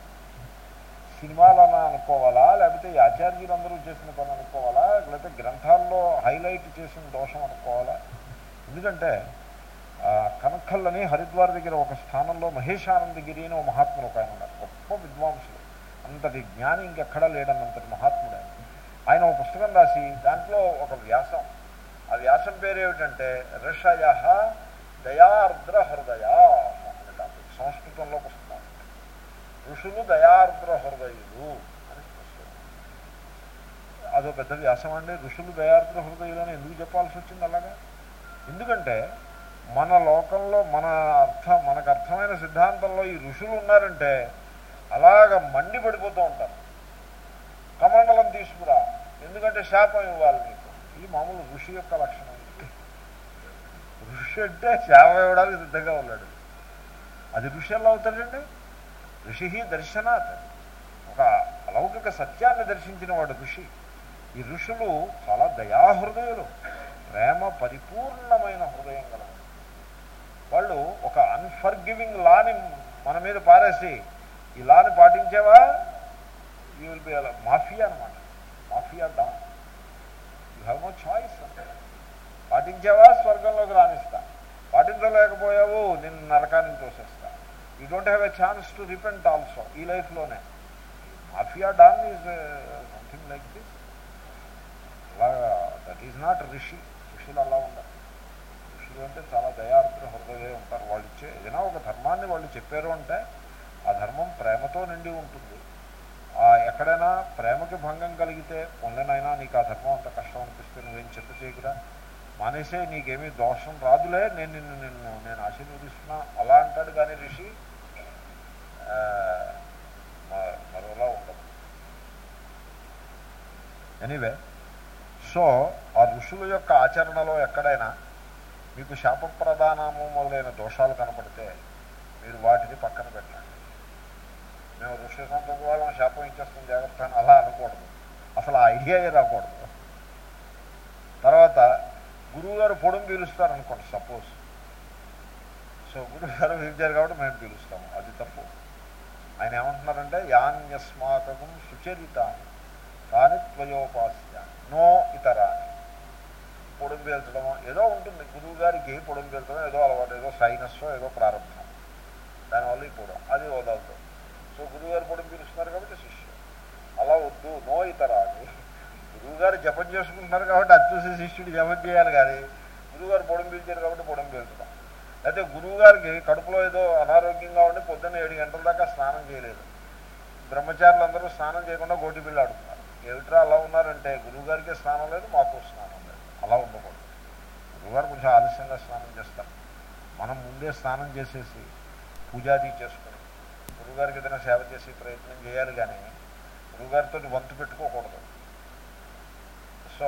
సినిమాలను అనుకోవాలా లేకపోతే ఈ ఆచార్యులందరూ చేసిన పని అనుకోవాలా లేకపోతే గ్రంథాల్లో హైలైట్ చేసిన దోషం అనుకోవాలా? ఎందుకంటే కనక్కల్లని హరిద్వార్ దగ్గర ఒక స్థానంలో మహేశానందగిరి అని ఒక మహాత్ములు ఒక ఆయన ఉన్నారు. గొప్ప విద్వాంసులు. అంతటి జ్ఞాని ఇంకెక్కడా లేడన్నంతటి మహాత్ముడే. ఆయన ఒక పుస్తకం రాసి దాంట్లో ఒక వ్యాసం. ఆ వ్యాసం పేరు ఏమిటంటే ఋషయ దయార్ద్ర హృదయా అనే టాపిక్ సంస్కృతంలో పుస్తకం. ఋషులు దయార్ద్ర హృదయులు అని అదో పెద్ద వ్యాసం అండి. ఋషులు దయార్ద్ర హృదయులు అని ఎందుకు చెప్పాల్సి వచ్చింది అలాగా? ఎందుకంటే మన లోకంలో మన అర్థం మనకు అర్థమైన సిద్ధాంతంలో ఈ ఋషులు ఉన్నారంటే అలాగ మండి పడిపోతూ ఉంటారు. కమండలం తీసుకురా. ఎందుకంటే శాపం ఇవ్వాలి మీకు ఇది మామూలు ఋషి యొక్క లక్షణం. ఋషి అంటే శాపం ఇవ్వడానికి సిద్ధంగా ఉన్నాడు. అది ఋషి ఎలా అవుతాడండి ఋషి దర్శనాత్. ఒక అలౌకిక సత్యాన్ని దర్శించిన వాడు ఋషి. ఈ ఋషులు చాలా దయాహృదయులు. ప్రేమ పరిపూర్ణమైన హృదయం గల వాళ్ళు ఒక అన్ఫర్గివింగ్ లాని మన మీద పారేసి ఇలా అని పాటించేవా యూ విల్ బి మాఫియా అనమాట mafia down you have no choice అంటే పాటించావా? స్వర్గంలోకి రాణిస్తా పాటించలేకపోయావు నేను నరకానికి తోసేస్తా. You don't have a chance to repent also ఈ లైఫ్లోనే mafia don is something like this అలాగా దట్ ఈజ్ నాట్ రిషి ఋషులు అలా ఉండరు ఋషులు అంటే చాలా దయార్థ హృదయ ఉంటారు. వాళ్ళు ఇచ్చే ఏదైనా ఒక ధర్మాన్ని వాళ్ళు చెప్పారు అంటే ఆ ధర్మం ప్రేమతో నిండి ఉంటుంది. ఎక్కడైనా ప్రేమకి భంగం కలిగితే పొందనైనా నీకు ఆ ధర్మం అంత కష్టం అనిపిస్తే నువ్వేం చెత్త చేయకురా? మానేసే నీకేమీ దోషం రాదులే నేను నిన్ను నిన్ను నేను ఆశీర్వదిస్తున్నా. అలా అంటాడు కానీ ఋషి మరోలా ఉండదు. ఎనీవే సో ఆ ఋషుల యొక్క ఆచరణలో ఎక్కడైనా మీకు శాపప్రధానము మొదలైన దోషాలు కనపడితే మీరు వాటిని పక్కన పెట్టండి. మేము ఋషి సంతక వాళ్ళని శాపం ఇచ్చేస్తాం జాగ్రత్త అని అలా అనకూడదు అసలు ఆ ఐడియాయే రాకూడదు. తర్వాత గురువుగారు పొడుము పీలుస్తారు అనుకోండి సపోజ్ సో గురువుగారు పిలిచారు కాబట్టి మేము పిలుస్తాము అది తప్పు. ఆయన ఏమంటున్నారంటే యాన్యస్మాకం సుచరితాన్ని తాని త్వయోపాస్య నో ఇతరాన్ని పొడుం పీల్చడమో ఏదో ఉంటుంది. గురువు గారికి పొడుం పీల్చడం ఏదో అలవాటు ఏదో సైనస్సో ఏదో ప్రారంభం. దానివల్ల ఇప్పుడు అది వదలదు సో గురువుగారు పొడుం పిలుస్తున్నారు కాబట్టి శిష్యుడు అలా వద్దు నో ఇతర అని. గురువుగారు జపం చేసుకుంటున్నారు కాబట్టి అది చూసి శిష్యుడు జపం చేయాలి కానీ గురువుగారు పొడం పీల్చారు కాబట్టి పొడం పీల్చడం. అయితే గురువుగారికి కడుపులో ఏదో అనారోగ్యంగా ఉండి పొద్దున్న ఏడు గంటల దాకా స్నానం చేయలేదు. బ్రహ్మచారులు అందరూ స్నానం చేయకుండా గోటి బిల్లు ఆడుతున్నారు. ఏమిట్రా అలా ఉన్నారంటే గురువుగారికి స్నానం లేదు మాకు స్నానం లేదు. అలా ఉండకూడదు. గురువుగారు కొంచెం ఆలస్యంగా స్నానం చేస్తారు. మనం ముందే స్నానం చేసేసి పూజాది చేసుకుంటాం. గురువుగారికి ఏదైనా సేవ చేసే ప్రయత్నం చేయాలి కానీ గురువుగారితో వంతు పెట్టుకోకూడదు. సో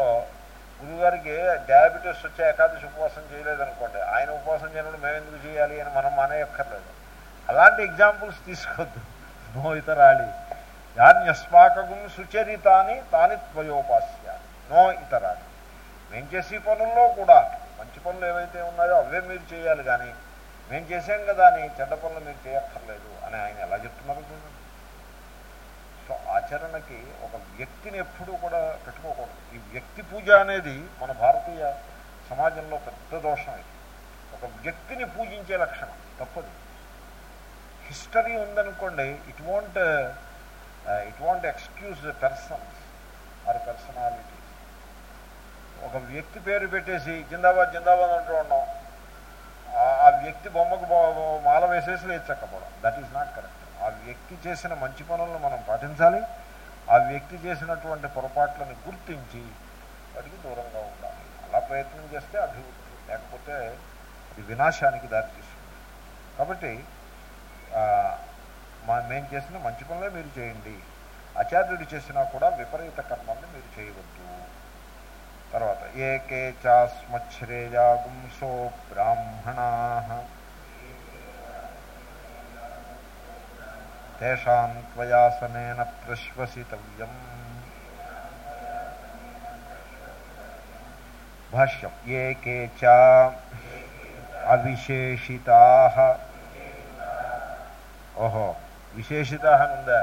గురువుగారికి డయాబెటీస్ వచ్చే ఏకాదశి ఉపవాసం చేయలేదనుకోండి ఆయన ఉపవాసం చేయడం మేము ఎందుకు చేయాలి అని మనం మానేయక్కర్లేదు. అలాంటి ఎగ్జాంపుల్స్ తీసుకోవద్దు. నో ఇతరాళి యాన్యస్మాకం సుచరితాని తాని త్వయోపాస్య నో ఇతరాళి మేము చేసే పనుల్లో కూడా మంచి పనులు ఏవైతే ఉన్నాయో అవే మీరు చేయాలి కానీ మేము చేసాం కదా అని చెడ్డ పనులు మీరు చేయక్కర్లేదు. అని ఆయన ఎలా చెప్తున్నారు చూడండి. సో ఆచరణకి ఒక వ్యక్తిని ఎప్పుడూ కూడా పెట్టుకోకూడదు. ఈ వ్యక్తి పూజ అనేది మన భారతీయ సమాజంలో పెద్ద దోషం ఇది. ఒక వ్యక్తిని పూజించే లక్షణం తప్పదు. హిస్టరీ ఉందనుకోండి it want it want excuse persons are personalities. ఒక వ్యక్తి పేరు పెట్టేసి జిందాబాద్ జిందాబాద్ అంటూ ఉన్నాం. వ్యక్తి బొమ్మకు మాల వేసేసి లేచక్కపోవడం దట్ ఈస్ నాట్ కరెక్ట్ ఆ వ్యక్తి చేసిన మంచి పనులను మనం పాటించాలి. ఆ వ్యక్తి చేసినటువంటి పొరపాట్లను గుర్తించి వాటికి దూరంగా ఉండాలి. అలా ప్రయత్నం చేస్తే అభివృద్ధి లేకపోతే అది వినాశానికి దారితీస్తుంది కాబట్టి మా మేము చేసిన మంచి పనులే మీరు చేయండి. ఆచార్యుడు చేసినా కూడా విపరీత కర్మల్ని మీరు చేయవద్దు. తర్వాత ఏకే చాస్మశ్రేయా గుంసో బ్రాహ్మణా. తేషాం త్వయాసనేన ప్రశ్వసితవ్యం. భాష్యం ఏకే చ అవిశేషితా. ఓహో విశేషిత ఉందా?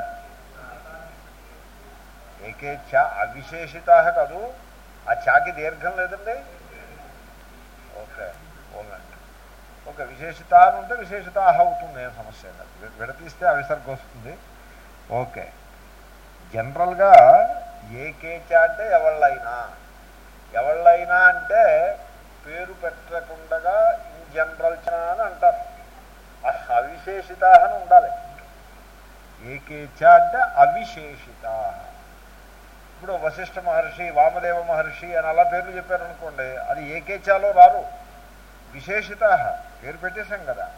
ఏకే చ అవిశేషిత కాదు? ఆ చాకి దీర్ఘం లేదండి? ఓకే ఓన్లండి ఓకే విశేషిత అని ఉంటే విశేషత అవుతుంది ఏం సమస్య విడతీస్తే అవిసరికి వస్తుంది. ఓకే. జనరల్గా ఏకేచ అంటే ఎవళ్ళైనా. ఎవళ్ళైనా అంటే పేరు పెట్టకుండా ఇన్ జనరల్ అని అంటారు. అవిశేషిత అని ఉండాలి. ఏకేచ అంటే అవిశేషిత ఇప్పుడు వశిష్ఠ మహర్షి వామదేవ మహర్షి అని అలా పేర్లు చెప్పారనుకోండి అది ఏకేచాలో రారు. విశేషిత పేరు పెట్టేశాం కదా.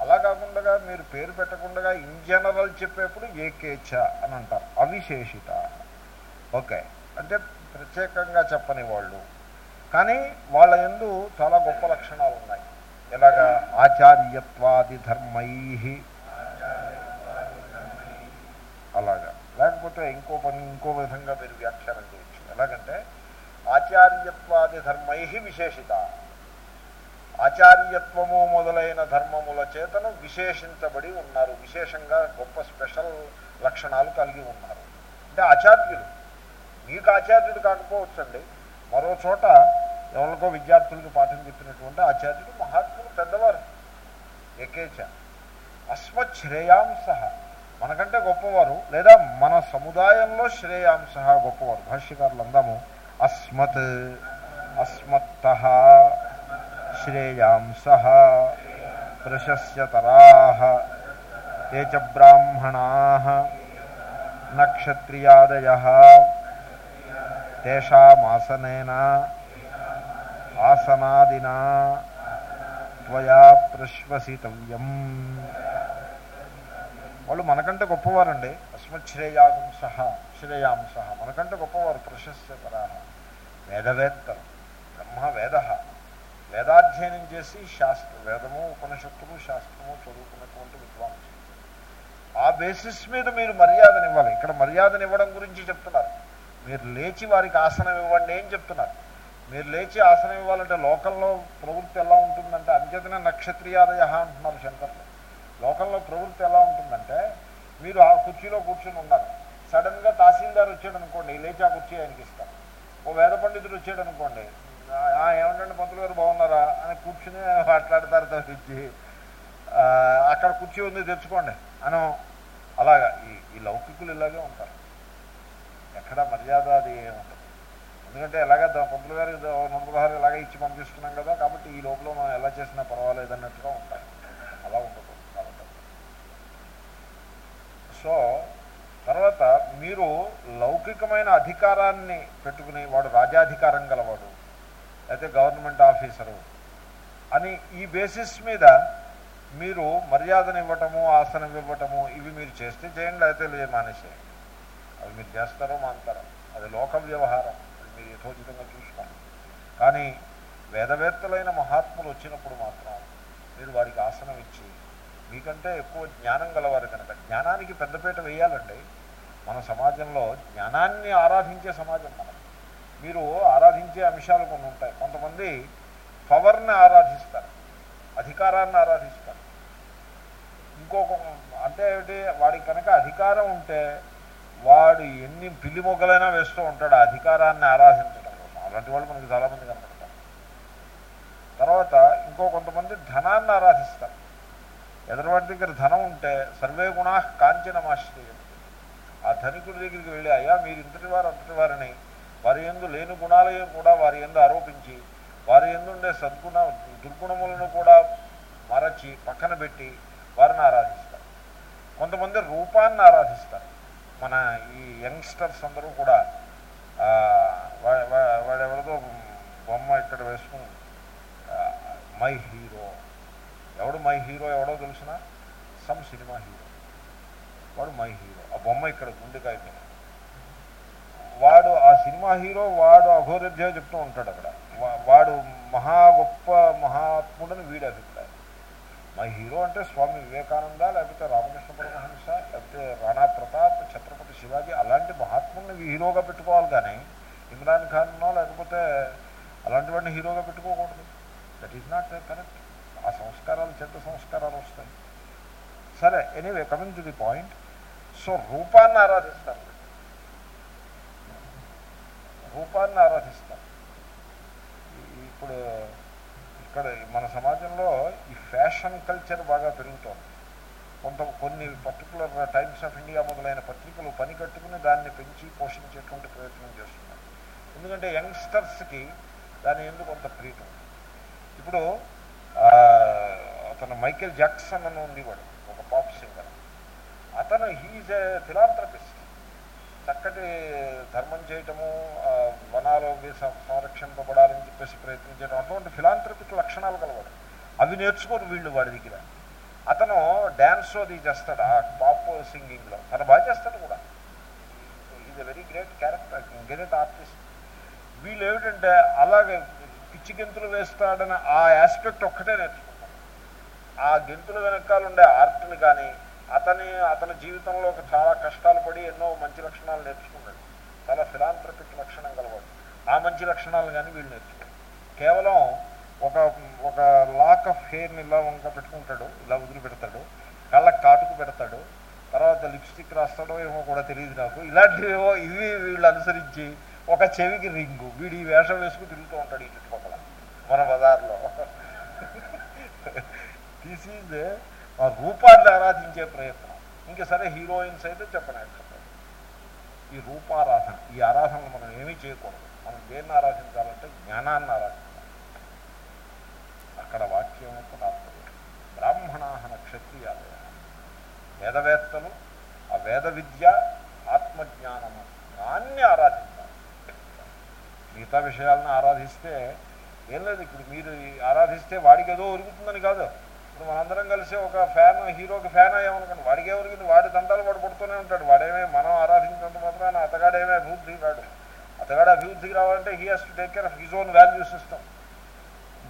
అలా కాకుండా మీరు పేరు పెట్టకుండా ఇన్ జనరల్ చెప్పేప్పుడు ఏకేచ అని అంటారు. అవిశేషిత ఓకే. అంటే ప్రత్యేకంగా చెప్పని వాళ్ళు. కానీ వాళ్ళ ఎందు చాలా గొప్ప లక్షణాలు ఉన్నాయి ఎలాగా? ఆచార్యత్వాది ధర్మై అలాగా లేకపోతే ఇంకో పని ఇంకో విధంగా మీరు వ్యాఖ్యానం చేయొచ్చు. ఎలాగంటే ఆచార్యత్వాది ధర్మై విశేషిత. ఆచార్యత్వము మొదలైన ధర్మముల చేతను విశేషించబడి ఉన్నారు. విశేషంగా గొప్ప స్పెషల్ లక్షణాలు కలిగి ఉన్నారు. అంటే ఆచార్యుడు మీకు ఆచార్యుడు కాకపోవచ్చండి. మరో చోట ఎవరికో విద్యార్థులకు పాఠం చెప్పినటువంటి ఆచార్యుడు మహాత్ములు పెద్దవారు. ఏకేచ. అస్మత్ మనకంటే గొప్పవారు లేదా మన సముదాయంలో శ్రేయాంశ గొప్పవారు. భాష్యకారులు అందాము అస్మత్ అస్మత్త శ్రేయాంస ప్రశస్యతరా ఏ చ బ్రాహ్మణా నక్షత్రియాదయ తేషామాసనేన ఆసనాదినా త్వయా ప్రశ్వసితవ్యం. వాళ్ళు మనకంటే గొప్పవారండి. అస్మశ్రేయాంశ శ్రేయాంశ మనకంటే గొప్పవారు ప్రశస్తరా వేదవేత్తలు. బ్రహ్మ వేద. వేదాధ్యయనం చేసి శాస్త్ర వేదము ఉపనిషత్తులు శాస్త్రము చదువుకున్నటువంటి విద్వాంసులు. ఆ బేసిస్ మీద మీరు మర్యాదనివ్వాలి. ఇక్కడ మర్యాదనివ్వడం గురించి చెప్తున్నారు. మీరు లేచి వారికి ఆసనం ఇవ్వండి ఏం చెప్తున్నారు. మీరు లేచి ఆసనం ఇవ్వాలంటే లోకంలో ప్రవృత్తి ఎలా ఉంటుందంటే అంత్యదిన నక్షత్రియాదయ అంటున్నారు శంకర్లు. లోకంలో ప్రవృత్తి ఎలా ఉంటుందంటే మీరు ఆ కుర్చీలో కూర్చొని ఉన్నారు. సడన్గా తహసీల్దార్ వచ్చాడు అనుకోండి లేచి ఆ కుర్చీ ఆయనకి ఇస్తారు ఓ వేద పండితుడు వచ్చాడు అనుకోండి ఏమంటే పంతులు గారు బాగున్నారా? అని కూర్చుని మాట్లాడతారు తప్పించి అక్కడ కుర్చీ ఉంది తెచ్చుకోండి. అను అలాగా ఈ ఈ లౌకికులు ఇలాగే ఉంటారు. ఎక్కడ మర్యాద అది ఉంటుంది ఎందుకంటే ఎలాగ పంతులు గారు ద- ఇలాగే ఇచ్చి పంపిస్తున్నాం కదా కాబట్టి ఈ లోపల మనం ఎలా చేసినా పర్వాలేదు అన్నట్టుగా ఉంటాయి అలా ఉంటుంది కాబట్టి సో తర్వాత మీరు లౌకికమైన అధికారాన్ని పెట్టుకుని వాడు రాజ్యాధికారం గలవాడు అయితే గవర్నమెంట్ ఆఫీసరు అని ఈ బేసిస్ మీద మీరు మర్యాదనివ్వటము ఆసనం ఇవ్వటము ఇవి మీరు చేస్తే చేయండి అయితే లేదు మానేసేయండి. అవి మీరు చేస్తారో మాంతారో అది లోక వ్యవహారం అది మీరు యథోచితంగా చూసుకోండి. కానీ వేదవేత్తలైన మహాత్ములు వచ్చినప్పుడు మాత్రం మీరు వారికి ఆసనం ఇచ్చి మీకంటే ఎక్కువ జ్ఞానం గలవారు కనుక జ్ఞానానికి పెద్దపీట వేయాలండి మన సమాజంలో జ్ఞానాన్ని ఆరాధించే సమాజం మనం. మీరు ఆరాధించే అంశాలు కొన్ని ఉంటాయి. కొంతమంది పవర్ని ఆరాధిస్తారు అధికారాన్ని ఆరాధిస్తారు. ఇంకొక అంటే ఏమిటి? వాడికి కనుక అధికారం ఉంటే వాడు ఎన్ని పిల్లి మొగ్గలైనా వేస్తూ ఉంటాడు అధికారాన్ని ఆరాధించడం కోసం. అలాంటి వాళ్ళు మనకి చాలామంది కనపడతారు. తర్వాత ఇంకో కొంతమంది ధనాన్ని ఆరాధిస్తారు. ఎదరవాడి దగ్గర ధనం ఉంటే సర్వే గుణా కాంచనమాశ్రయం ఆ ధనికుడి దగ్గరికి వెళ్ళి అయ్యా మీరు ఇంతటి వారు అంతటి వారిని వారి ఎందు లేని గుణాలయం కూడా వారి ఎందు ఆరోపించి వారి ఎందుండే సద్గుణ దుర్గుణములను కూడా మరచి పక్కన పెట్టి వారిని ఆరాధిస్తారు. కొంతమంది రూపాన్ని ఆరాధిస్తారు. మన ఈ యంగ్స్టర్స్ అందరూ కూడా వాడెవరితో బొమ్మ ఇక్కడ వేసుకుని మై హీరో ఎవడు మై హీరో ఎవడో తెలిసిన? Some cinema hero. వాడు మై హీరో. ఆ బొమ్మ ఇక్కడ గుండెకాయ మీద వాడు ఆ సినిమా హీరో వాడు అఘోరధ్యాయ చెప్తూ ఉంటాడు అక్కడ. వా- వాడు మహా గొప్ప మహాత్ముడని వీడి అభిప్రాయం. మై హీరో అంటే స్వామి వివేకానంద లేకపోతే రామకృష్ణ పరమహంస లేకపోతే రాణా ప్రతాప్ ఛత్రపతి శివాజీ అలాంటి మహాత్ముడిని హీరోగా పెట్టుకోవాలి కానీ ఇమ్రాన్ ఖాన్నో లేకపోతే అలాంటి వాడిని హీరోగా పెట్టుకోకూడదు. దట్ ఈస్ నాట్ కరెక్ట్ ఆ సంస్కారాలు చెత్త సంస్కారాలు వస్తాయి సరే anyway coming to the point so రూపాన్ని ఆరాధిస్తారు రూపాన్ని ఆరాధిస్తారు ఇప్పుడు ఇక్కడ మన సమాజంలో ఈ ఫ్యాషన్ కల్చర్ బాగా పెరుగుతోంది. కొంత కొన్ని పర్టికులర్ టైమ్స్ ఆఫ్ ఇండియా మొదలైన పత్రికలు పని కట్టుకుని దాన్ని పెంచి పోషించేటువంటి ప్రయత్నం చేస్తున్నారు. ఎందుకంటే యంగ్స్టర్స్కి దాని ఎందుకు కొంత ప్రీతం? ఇప్పుడు అతను మైకేల్ జాక్సన్ అని ఉండేవాడు ఒక పాప్ సింగర్ అతను హీజ్ ఏ ఫిలాంథ్రపిస్ట్ చక్కటి ధర్మం చేయటము వనారోగ్య సంరక్షింపబడాలని చెప్పేసి ప్రయత్నించడం అటువంటి ఫిలాంథ్రపిక్ లక్షణాలు కలవాడు అవి నేర్చుకోరు వీళ్ళు వాడి దగ్గర. అతను డ్యాన్స్ అది చేస్తాడు ఆ పాప్ సింగింగ్లో తను బాగా చేస్తాడు కూడా. Is a very great character great artist వీళ్ళు ఏమిటంటే అలాగే పిచ్చి గెంతులు వేస్తాడని ఆ ఆస్పెక్ట్ ఒక్కటే నేర్చుకుంటాం. ఆ గెంతుల వెనకాల ఉండే ఆర్ట్ని కానీ అతని అతని జీవితంలో ఒక చాలా కష్టాలు పడి ఎన్నో మంచి లక్షణాలు నేర్చుకున్నాడు చాలా ఫిలాంథ్రపిక్ లక్షణం కలవాడు ఆ మంచి లక్షణాలు కానీ వీళ్ళు నేర్చుకున్నాడు కేవలం ఒక ఒక లాక్ ఆఫ్ హెయిర్ని ఇలా వంక పెట్టుకుంటాడు ఇలా వదిలి పెడతాడు కళ్ళకు కాటుకు పెడతాడు తర్వాత లిప్స్టిక్ రాస్తాడో ఏమో కూడా తెలియదు నాకు. ఇలాంటివేవో ఇవి వీళ్ళు అనుసరించి ఒక చెవికి రింగు వీడి వేషం వేసుకుని తిరుగుతూ ఉంటాడు ఈ చుట్టుపక్కల. మన బజార్లో దిస్ ఈజ్ ఆ రూపాన్ని ఆరాధించే ప్రయత్నం. ఇంకా సరే హీరోయిన్స్ అయితే చెప్పనక్కర్లేదు ఈ రూపారాధన ఈ ఆరాధన మనం ఏమీ చేయకూడదు. మనం దేన్ని ఆరాధించాలంటే జ్ఞానాన్ని ఆరాధించాలి. అక్కడ వాక్యం యొక్క తాత్పర్యం. బ్రాహ్మణాహన క్షత్రియాలయ వేదవేత్తలు ఆ వేద విద్య ఆత్మజ్ఞానము దాన్ని ఆరాధించాలి. మిగతా విషయాలను ఆరాధిస్తే ఏం లేదు ఇప్పుడు మీరు ఆరాధిస్తే వాడికి ఏదో ఒరుగుతుందని కాదు. ఇప్పుడు మనందరం కలిసి ఒక ఫ్యాన్ హీరోకి ఫ్యాన్ అయ్యామనుకోండి వాడికే ఒరిగింది? వాడి దంతాలు వాడు పడుతూనే ఉంటాడు. వాడేమే మనం ఆరాధించినంత మాత్రాన అతగాడేమే అభివృద్ధి రాడు అతగాడు అభివృద్ధికి రావాలంటే he has to take care of his own value system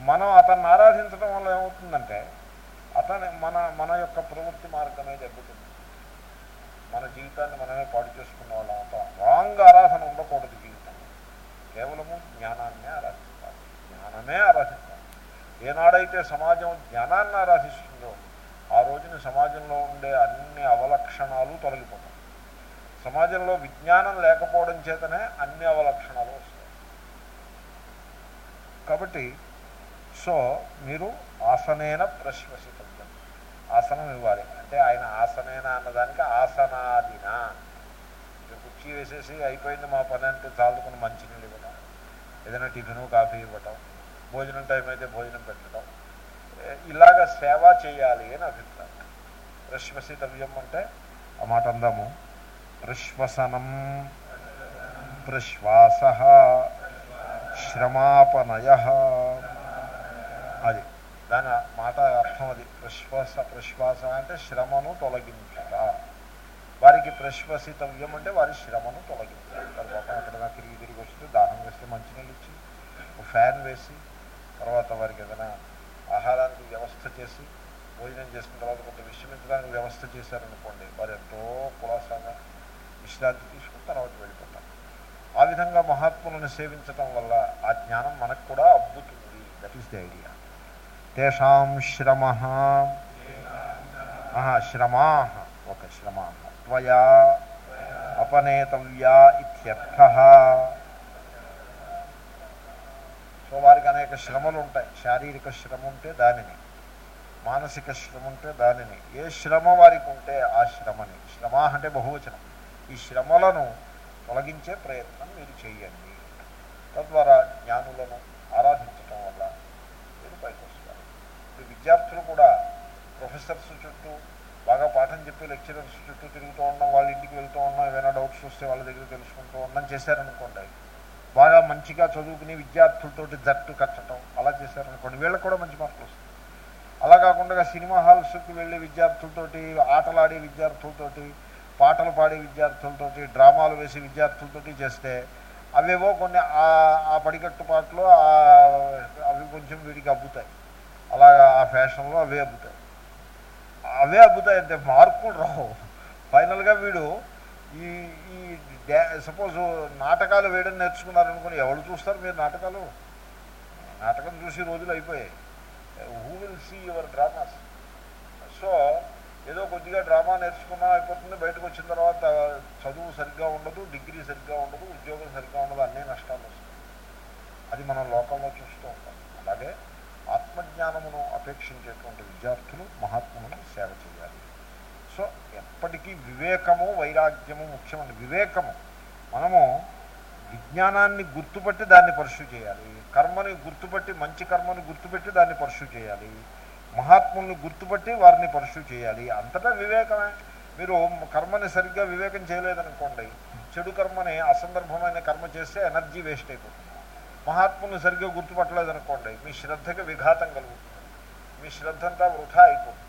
మనం అతన్ని ఆరాధించడం వల్ల ఏమవుతుందంటే అతని మన మన యొక్క ప్రవృత్తి మార్గమే దెబ్బతుంది. మన జీవితాన్ని మనమే పాడు చేసుకున్న వాళ్ళం అవుతాం రాంగ్ ఆరాధన ఉండకూడదు జీవితంలో కేవలము జ్ఞానాన్నే ఆరాధించాలి జ్ఞానమే ఆరాధించాలి ఎప్పుడైతే సమాజం జ్ఞానాన్ని ఆరాధిస్తుందో ఆ రోజున సమాజంలో ఉండే అన్ని అవలక్షణాలు తొలగిపోతాయి. సమాజంలో విజ్ఞానం లేకపోవడం చేతనే అన్ని అవలక్షణాలు వస్తాయి. కాబట్టి సో మీరు ఆసనేన ప్రశ్వసితం ఆసనం ఇవ్వాలి. అంటే ఆయన ఆసనేన అన్నదానికి ఆసనాదిన. కుర్చీ వేసేసి అయిపోయింది మా పని అంటే చాలుకుని మంచినీళ్ళు ఇవ్వటం. ఏదైనా టిఫిను కాఫీ ఇవ్వటం. భోజనం టైం అయితే భోజనం పెట్టడం ఇలాగ సేవ చేయాలి అని అభిప్రాయం. ప్రశ్వసితవ్యం అంటే ఆ మాట అందాము. ప్రశ్వసనం ప్రశ్వాస శ్రమాపనయ. అది. దాని మాట అర్థం అది. ప్రశ్వాస ప్రశ్వాస అంటే శ్రమను తొలగించుట. వారికి ప్రశ్వసితవ్యం అంటే వారి శ్రమను తొలగించాలి తర్వాత ఎక్కడైనా తిరిగి తిరిగి వస్తే దాహం వేస్తే మంచినీళ్ళు ఇచ్చి ఫ్యాన్ వేసి తర్వాత వారికి ఏదైనా ఆహారానికి వ్యవస్థ చేసి భోజనం చేసిన తర్వాత కొంత విశ్రమించడానికి వ్యవస్థ చేశారనుకోండి వారు ఎంతో కులాసంగా విశ్రాంతి తీసుకుని తర్వాత వెళ్ళిపోతారు ఆ విధంగా మహాత్ములను సేవించటం వల్ల ఆ జ్ఞానం మనకు కూడా అబ్బుతుంది దట్ ఈస్ ది ఐడియా తేషాం శ్రమ శ్రమా ఒక శ్రమా త్వయా అపనేతవ్యా ఇత్యర్థ సో వారికి అనేక శ్రమలు ఉంటాయి. శారీరక శ్రమ ఉంటే దానిని మానసిక శ్రమ ఉంటే దానిని. ఏ శ్రమ వారికి ఉంటే ఆ శ్రమని. శ్రమ అంటే బహువచనం. ఈ శ్రమలను తొలగించే ప్రయత్నం మీరు చేయండి. తద్వారా జ్ఞానులను ఆరాధించటం వల్ల మీరు పైకి వస్తారు. విద్యార్థులు కూడా ప్రొఫెసర్స్ చుట్టూ బాగా పాఠం చెప్పి లెక్చరర్స్ చుట్టూ తిరుగుతూ ఉన్నాం వాళ్ళ ఇంటికి వెళ్తూ ఉన్నాం ఏమైనా డౌట్స్ వస్తే వాళ్ళ దగ్గర తెలుసుకుంటూ ఉన్నాం చేశారనుకోండి బాగా మంచిగా చదువుకుని విద్యార్థులతోటి జట్టు కట్టడం అలా చేశారనుకోండి వీళ్ళకి కూడా మంచి మార్కులు వస్తాయి. అలా కాకుండా సినిమా హాల్స్కి వెళ్ళే విద్యార్థులతోటి ఆటలాడే విద్యార్థులతోటి పాటలు పాడే విద్యార్థులతోటి డ్రామాలు వేసే విద్యార్థులతోటి చేస్తే అవేవో కొన్ని ఆ- పడికట్టు పాటలు అవి కొంచెం వీడికి అబ్బుతాయి. అలాగా ఆ ఫ్యాషన్లో అవే అబ్బుతాయి. అవే అబ్బుతాయి అంటే మార్కులు రావు. ఫైనల్గా వీడు ఈ ఈ సపోజ్ నాటకాలు వేయడం నేర్చుకున్నారనుకుని ఎవరు చూస్తారు మీరు నాటకాలు? నాటకం చూసి రోజులు అయిపోయాయి. Who will see your dramas so ఏదో కొద్దిగా డ్రామా నేర్చుకున్నా అయిపోతుంది బయటకు వచ్చిన తర్వాత చదువు సరిగ్గా ఉండదు డిగ్రీ సరిగ్గా ఉండదు ఉద్యోగం సరిగ్గా ఉండదు అన్నీ నష్టాలు వస్తాయి. అది మనం లోకంలో చూస్తూ ఉంటాం. అలాగే ఆత్మజ్ఞానమును అపేక్షించేటువంటి విద్యార్థులు మహాత్ములను సేవ చేయాలి. ఎప్పటికీ వివేకము వైరాగ్యము ముఖ్యమండి వివేకము. మనము విజ్ఞానాన్ని గుర్తుపట్టి దాన్ని పర్సు చేయాలి. కర్మని గుర్తుపట్టి మంచి కర్మను గుర్తుపెట్టి దాన్ని పర్సు చేయాలి. మహాత్ముల్ని గుర్తుపట్టి వారిని పర్సు చేయాలి. అంతటా వివేకమే. మీరు కర్మని సరిగ్గా వివేకం చేయలేదనుకోండి చెడు కర్మని అసందర్భమైన కర్మ చేస్తే ఎనర్జీ వేస్ట్ అయిపోతుంది. మహాత్ముల్ని సరిగ్గా గుర్తుపట్టలేదనుకోండి మీ శ్రద్ధకి విఘాతం కలుగుతుంది. మీ శ్రద్ధ అంతా వృధా అయిపోతుంది.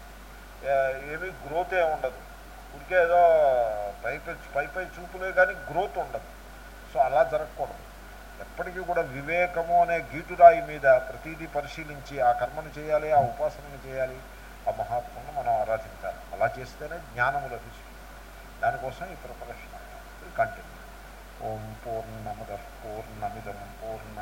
ఏమీ గ్రోత్ ఉండదు. ఉడికే ఏదో పైపై పైపై చూపులే కానీ గ్రోత్ ఉండదు. సో అలా జరగకూడదు. ఎప్పటికీ కూడా వివేకము అనే గీటురాయి మీద ప్రతిదీ పరిశీలించి ఆ కర్మను చేయాలి ఆ ఉపాసనను చేయాలి ఆ మహాత్ములను మనం ఆరాధించాలి. అలా చేస్తేనే జ్ఞానము లభిస్తుంది. దానికోసం ఈ ప్రిపరేషన్ కంటిన్యూ. ఓం పూర్ణముద పూర్ణమిదం పూర్ణ